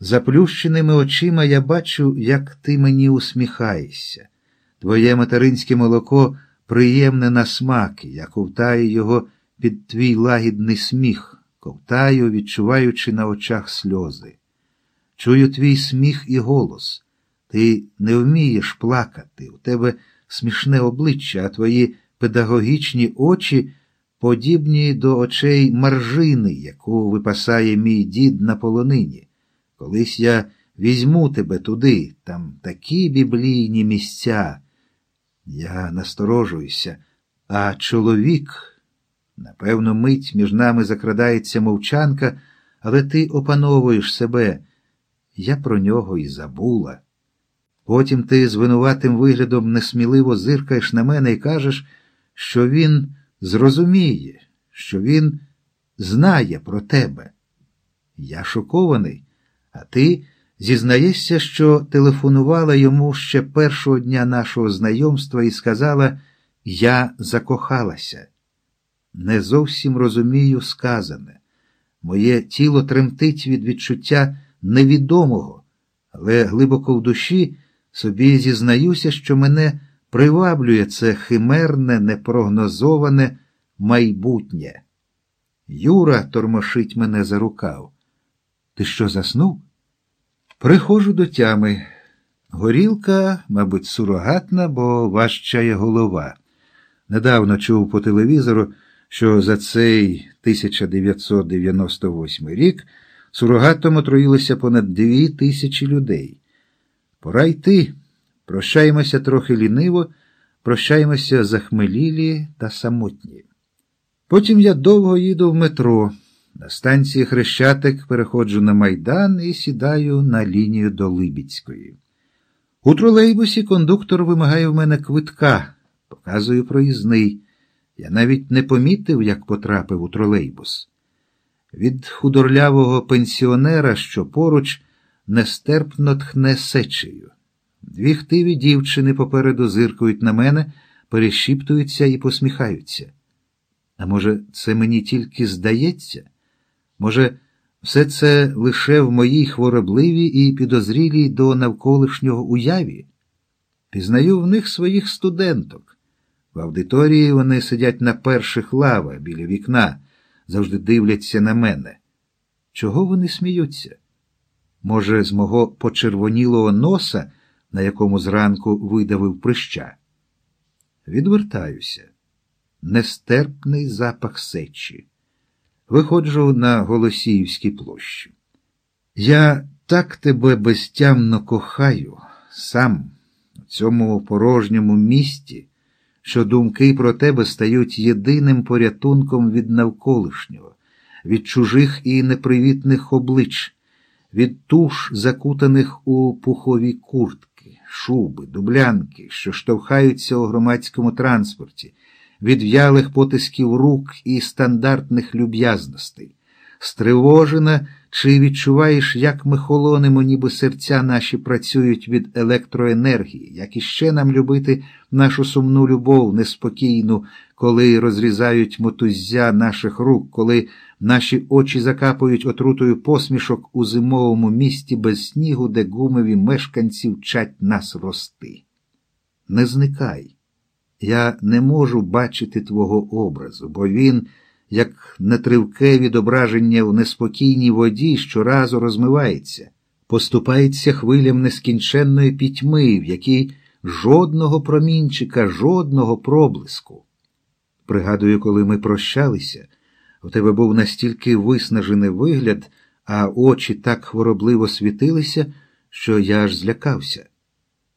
Заплющеними очима я бачу, як ти мені усміхаєшся. Твоє материнське молоко приємне на смак, я ковтаю його під твій лагідний сміх, ковтаю, відчуваючи на очах сльози. Чую твій сміх і голос. Ти не вмієш плакати, у тебе смішне обличчя, а твої педагогічні очі подібні до очей маржини, яку випасає мій дід на полонині. Колись я візьму тебе туди, там такі біблійні місця. Я насторожуюся, а чоловік, напевно, мить між нами закрадається мовчанка, але ти опановуєш себе. Я про нього і забула. Потім ти з винуватим виглядом несміливо зиркаєш на мене і кажеш, що він зрозуміє, що він знає про тебе. Я шокований, а ти зізнаєшся, що телефонувала йому ще першого дня нашого знайомства і сказала, я закохалася. Не зовсім розумію сказане. Моє тіло тремтить від відчуття невідомого, але глибоко в душі собі зізнаюся, що мене приваблює це химерне, непрогнозоване майбутнє. Юра тормошить мене за рукав. Ти що заснув? Приходжу до тями. Горілка, мабуть, сурогатна, бо важчає голова. Недавно чув по телевізору, що за цей 1998 рік сурогатом отруїлося понад дві тисячі людей. Пора йти. Прощаємося трохи ліниво, прощаємося захмелілі та самотні. Потім я довго їду в метро. На станції Хрещатик переходжу на майдан і сідаю на лінію до Либіцької. У тролейбусі кондуктор вимагає в мене квитка, показую проїзний. Я навіть не помітив, як потрапив у тролейбус. Від худорлявого пенсіонера, що поруч, нестерпно тхне сечею. Дві хтиві дівчини попереду зиркають на мене, перешіптуються і посміхаються. А може, це мені тільки здається? Може, все це лише в моїй хворобливій і підозрілій до навколишнього уяві? Пізнаю в них своїх студенток. В аудиторії вони сидять на перших лавах біля вікна, завжди дивляться на мене. Чого вони сміються? Може, з мого почервонілого носа, на якому зранку видавив прища? Відвертаюся. Нестерпний запах сечі. Виходжу на Голосіївській площі. Я так тебе безтямно кохаю, сам, у цьому порожньому місті, що думки про тебе стають єдиним порятунком від навколишнього, від чужих і непривітних облич, від туш, закутаних у пухові куртки, шуби, дублянки, що штовхаються у громадському транспорті від в'ялих потисків рук і стандартних люб'язностей. Стривожена, чи відчуваєш, як ми холонимо, ніби серця наші працюють від електроенергії, як іще нам любити нашу сумну любов неспокійну, коли розрізають мотуззя наших рук, коли наші очі закапують отрутою посмішок у зимовому місті без снігу, де гумові мешканці вчать нас рости. Не зникай. Я не можу бачити твого образу, бо він, як нетривке відображення в неспокійній воді, щоразу розмивається, поступається хвилям нескінченної пітьми, в якій жодного промінчика, жодного проблиску. Пригадую, коли ми прощалися, у тебе був настільки виснажений вигляд, а очі так хворобливо світилися, що я аж злякався.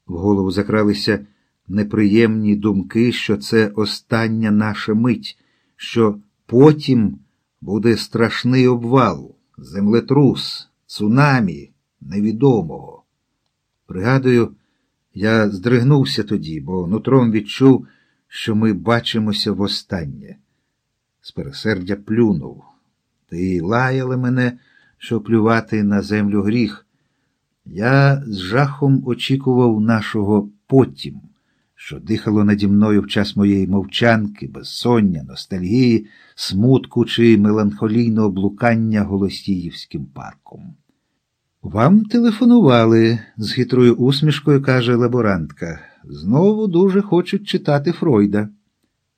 В голову закралися неприємні думки, що це остання наша мить, що потім буде страшний обвал, землетрус, цунамі, невідомого. Пригадую, я здригнувся тоді, бо нутром відчув, що ми бачимося востаннє. З пересердя плюнув. Ти лаяли мене, що плювати на землю гріх. Я з жахом очікував нашого потім що дихало наді мною в час моєї мовчанки, безсоння, ностальгії, смутку чи меланхолійного блукання Голосіївським парком. Вам телефонували, з хитрою усмішкою каже лаборантка. Знову дуже хочуть читати Фройда.